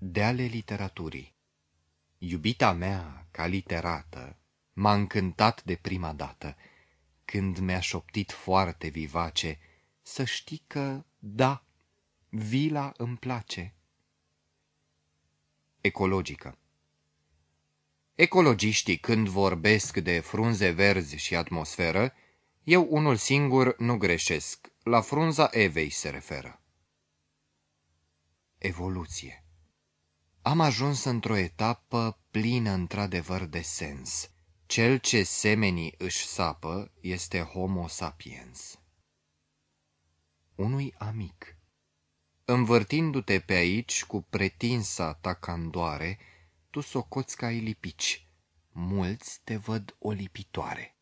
Deale literaturii Iubita mea, ca literată, m-a încântat de prima dată, când mi-a șoptit foarte vivace, să știi că, da, vila îmi place. Ecologică Ecologiștii, când vorbesc de frunze verzi și atmosferă, eu unul singur nu greșesc, la frunza Evei se referă. Evoluție Am ajuns într-o etapă plină într-adevăr de sens. Cel ce semenii își sapă este Homo sapiens. Unui amic Învârtindu-te pe aici cu pretinsa ta candoare, tu socoți ca lipici. Mulți te văd o lipitoare.